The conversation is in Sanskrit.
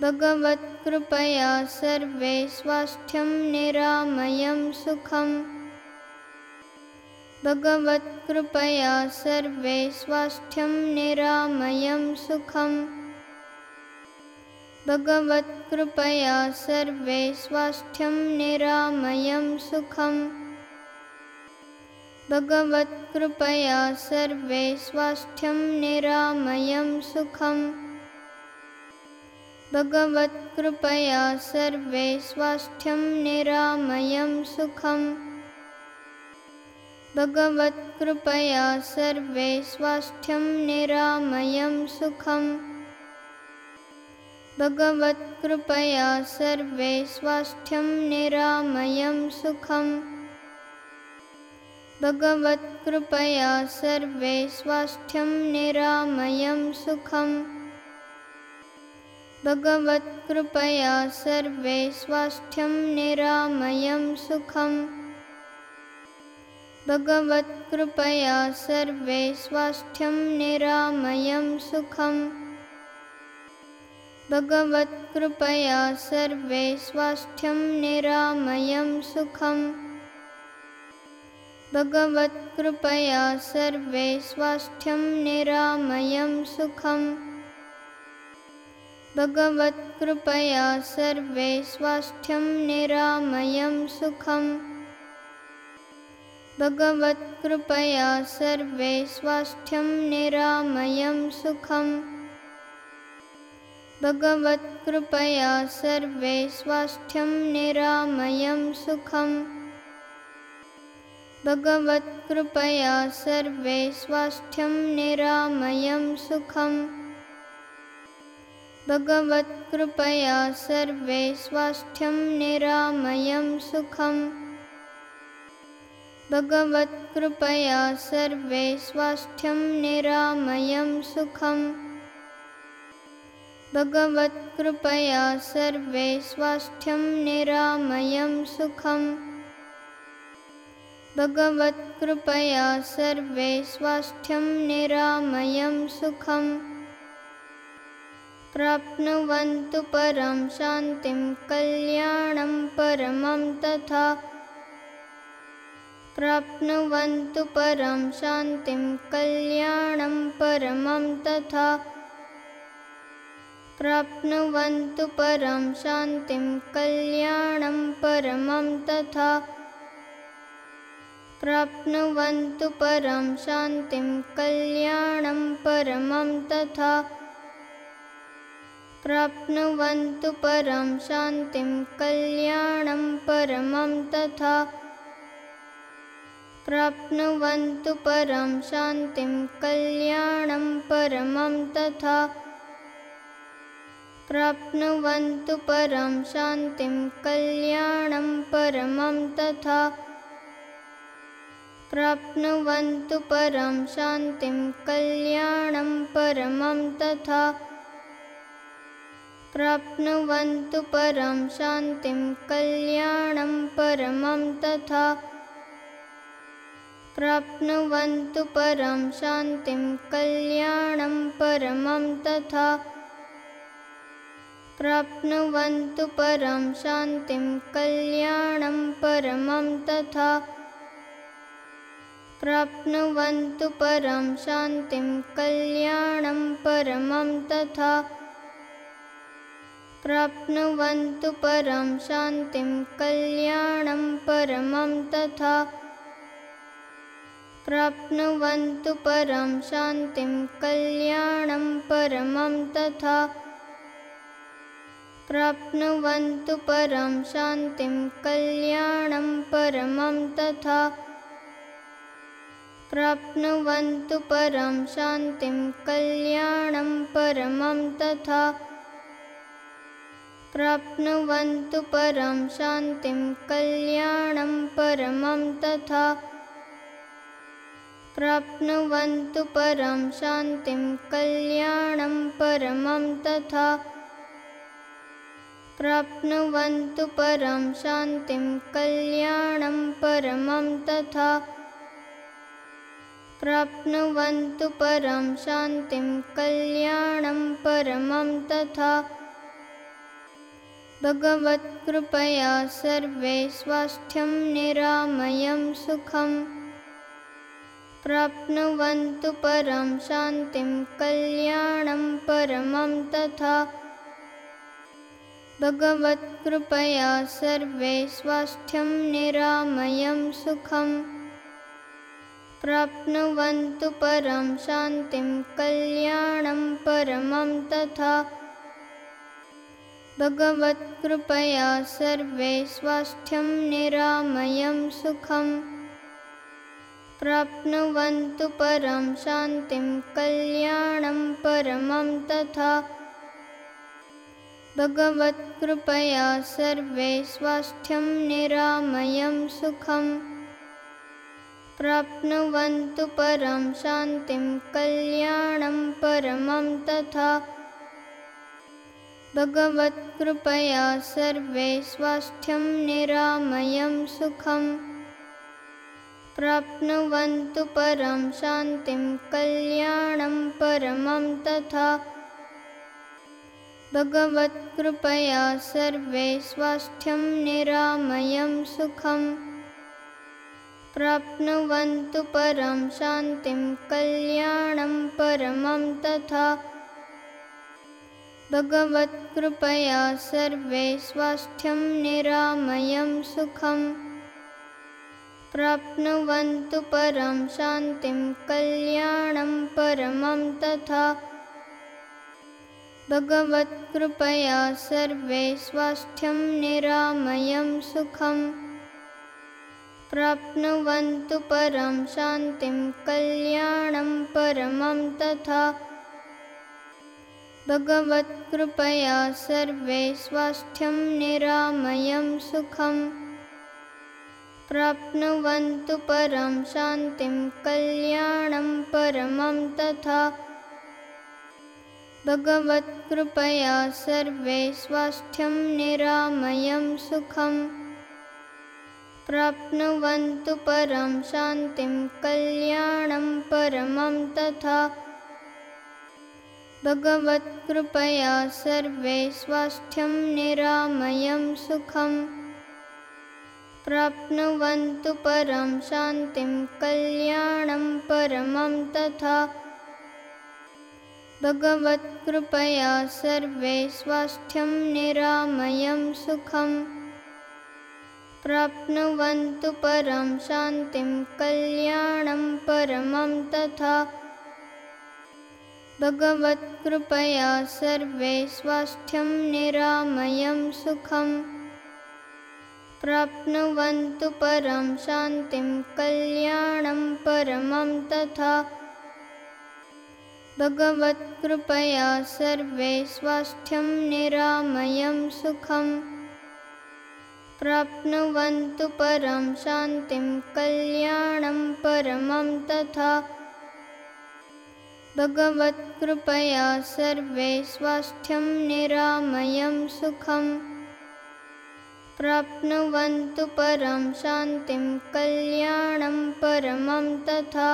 भगवत्कृपया सर्वे स्वास्थ्यं निरामयं सुखम्। भगवत्कृपया सर्वे स्वास्थ्यं निरामयं सुखम्। भगवत्कृपया सर्वे स्वास्थ्यं निरामयं सुखम्। भगवत्कृपया सर्वे स्वास्थ्यं निरामयं सुखम् भगवत्कृपया सर्वे स्वास्थ्यं निरामयं सुखम्। भगवत्कृपया सर्वे स्वास्थ्यं निरामयं सुखम्। भगवत्कृपया सर्वे स्वास्थ्यं निरामयं सुखम्। भगवत्कृपया सर्वे स्वास्थ्यं निरामयं सुखम् भगवत्कृपया सर्वे स्वास्थ्यं निरामयं सुखम्। भगवत्कृपया सर्वे स्वास्थ्यं निरामयं सुखम्। भगवत्कृपया सर्वे स्वास्थ्यं निरामयं सुखम्। भगवत्कृपया सर्वे स्वास्थ्यं निरामयं सुखम् भगवत्कृपया सर्वे स्वास्थ्यं निरामयं सुखम्। भगवत्कृपया सर्वे स्वास्थ्यं निरामयं सुखम्। भगवत्कृपया सर्वे स्वास्थ्यं निरामयं सुखम्। भगवत्कृपया सर्वे स्वास्थ्यं निरामयं सुखम् भगवत्कृपया सर्वे स्वास्थ्यं निरामयं सुखम्। भगवत्कृपया सर्वे स्वास्थ्यं निरामयं सुखम्। भगवत्कृपया सर्वे स्वास्थ्यं निरामयं सुखम्। भगवत्कृपया सर्वे स्वास्थ्यं निरामयं सुखम् प्राप्नुवन्तु परं शान्तिं कल्याणं परमं तथा। प्राप्नुवन्तु परं शान्तिं कल्याणं परमं तथा। प्राप्नुवन्तु परं शान्तिं कल्याणं परमं तथा। प्राप्नुवन्तु परं शान्तिं कल्याणं परमं तथा प्राप्नुवन्तु परं शान्तिं कल्याणं परमं तथा। प्राप्नुवन्तु परं शान्तिं कल्याणं परमं तथा। प्राप्नुवन्तु परं शान्तिं कल्याणं परमं तथा। प्राप्नुवन्तु परं शान्तिं कल्याणं परमं तथा प्राप्नुवन्तु परं शान्तिं कल्याणं परमं तथा। प्राप्नुवन्तु परं शान्तिं कल्याणं परमं तथा। प्राप्नुवन्तु परं शान्तिं कल्याणं परमं तथा। प्राप्नुवन्तु परं शान्तिं कल्याणं परमं तथा प्राप्नुवन्तु परं शान्तिं कल्याणं परमं तथा। प्राप्नुवन्तु परं शान्तिं कल्याणं परमं तथा। प्राप्नुवन्तु परं शान्तिं कल्याणं परमं तथा। प्राप्नुवन्तु परं शान्तिं कल्याणं परमं तथा प्राप्नुवन्तु परं शान्तिं कल्याणं परमं तथा। प्राप्नुवन्तु परं शान्तिं कल्याणं परमं तथा। प्राप्नुवन्तु परं शान्तिं कल्याणं परमं तथा। प्राप्नुवन्तु परं शान्तिं कल्याणं परमं तथा भगवत्कृपया सर्वे स्वास्थ्यं निरामयं सुखम् प्राप्नुवन्तु परं शान्तिं कल्याणं परमं तथा। भगवत्कृपया सर्वे स्वास्थ्यं निरामयं सुखम् प्राप्नुवन्तु परं शान्तिं कल्याणं परमं तथा भगवत्कृपया सर्वे स्वास्थ्यं निरामयं सुखम् प्राप्नुवन्तु परं शान्तिं कल्याणं परमं तथा। भगवत्कृपया सर्वे स्वास्थ्यं निरामयं सुखम् प्राप्नुवन्तु परं शान्तिं कल्याणं परमं तथा भगवत्कृपया सर्वे स्वास्थ्यं निरामयं सुखम् प्राप्नुवन्तु परं शान्तिं कल्याणं परमं तथा। भगवत्कृपया सर्वे स्वास्थ्यं निरामयं सुखम् प्राप्नुवन्तु परं शान्तिं कल्याणं परमं तथा भगवत्कृपया सर्वे स्वास्थ्यं निरामयं सुखम् प्राप्नुवन्तु परं शान्तिं कल्याणं परमं तथा। भगवत्कृपया सर्वे स्वास्थ्यं निरामयं सुखम् प्राप्नुवन्तु परं शान्तिं कल्याणं परमं तथा भगवत्कृपया सर्वे स्वास्थ्यं निरामयं सुखम् प्राप्नुवन्तु परं शान्तिं कल्याणं परमं तथा। भगवत्कृपया सर्वे स्वास्थ्यं निरामयं सुखम् प्राप्नुवन्तु परं शान्तिं कल्याणं परमं तथा भगवत्कृपया सर्वे स्वास्थ्यं निरामयं सुखम् प्राप्नुवन्तु परं शान्तिं कल्याणं परमं तथा। भगवत्कृपया सर्वे स्वास्थ्यं निरामयं सुखम् प्राप्नुवन्तु परं शान्तिं कल्याणं परमं तथा भगवत्कृपया सर्वे स्वास्थ्यं निरामयं सुखम् प्राप्नुवन्तु परं शान्तिं कल्याणं परमं तथा। भगवत्कृपया सर्वे स्वास्थ्यं निरामयं सुखम् प्राप्नुवन्तु परं शान्तिं कल्याणं परमं तथा भगवत्कृपया सर्वे स्वास्थ्यं निरामयं सुखम् प्राप्नुवन्तु परं शान्तिं कल्याणं परमं तथा